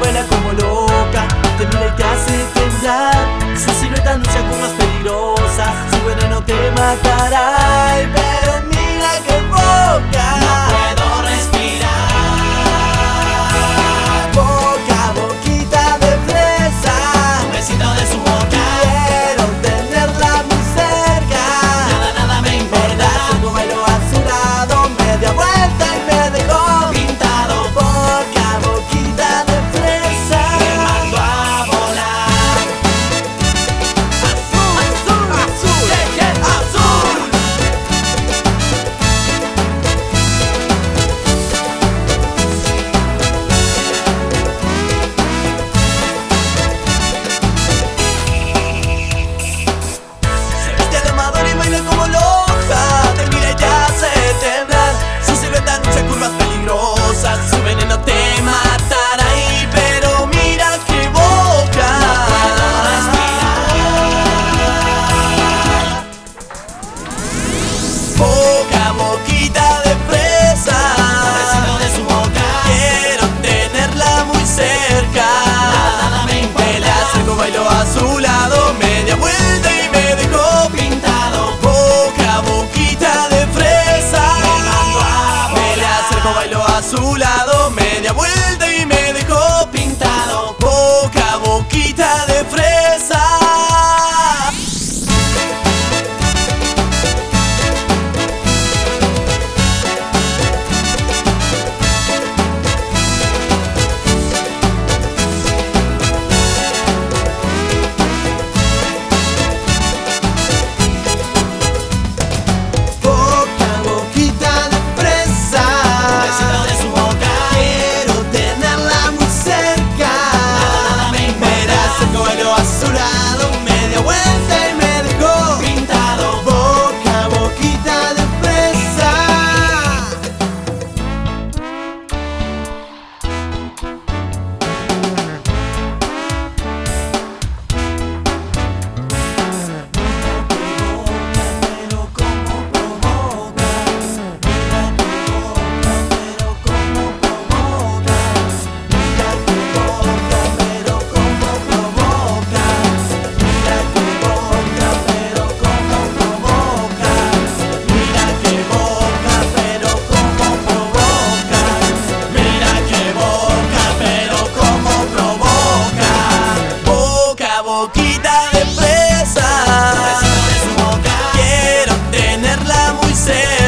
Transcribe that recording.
vuela como loca, te mira y te hace temblar. Su silueta anuncia como más peligrosa, su veneno te matará. Pero a su lado, media vuelta y media. de fresa. Quiero tenerla muy cerca.